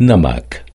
Namak.